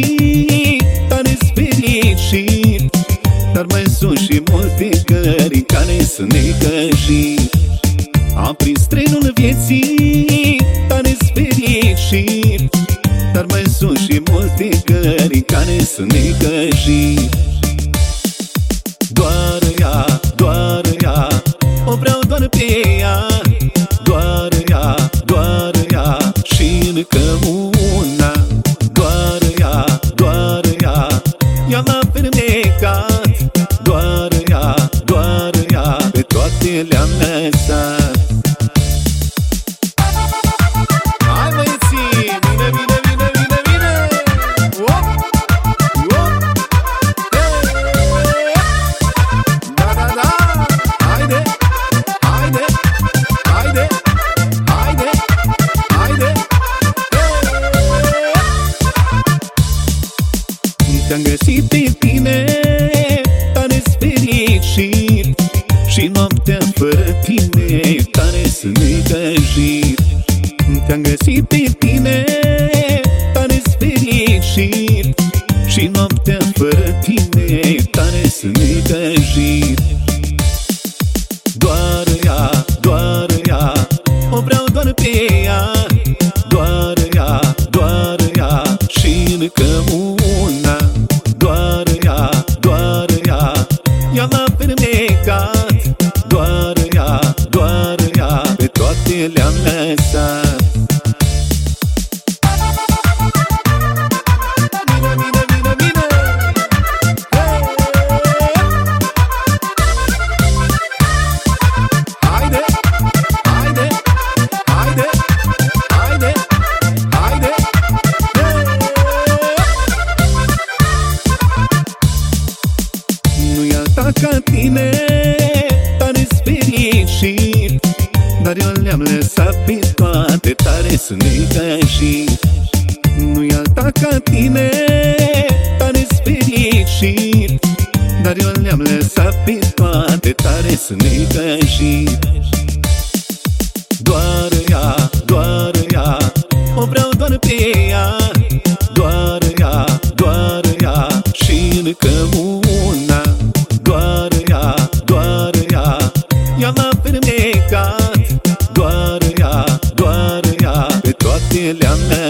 fericit, tare fericit Dar mai sunt și multe cări care sunt necăjit. Am prins trenul vieții, tare fericit Dar mai sunt și multe cări care sunt necăjit. Doar ea, doar ea, o vreau doar pe ea. Doar ea, doar ea și încă un tine, tare sunt necăjit Te-am găsit pe tine, tare fericit. Și noaptea fără tine, tare sunt necăjit Doar ea, doar ea, o vreau doar pe ea. Doar ea, doar ea și încă una Doar ea, doar ea, ea m-a fermecat haide Nu-i alta ca tine, Dar eu le-am lăsat pe toate, tare sunt necăjit Nu-i alta ca tine, tare fericit. Dar eu le-am lăsat pe toate, tare sunt necăjit familia mea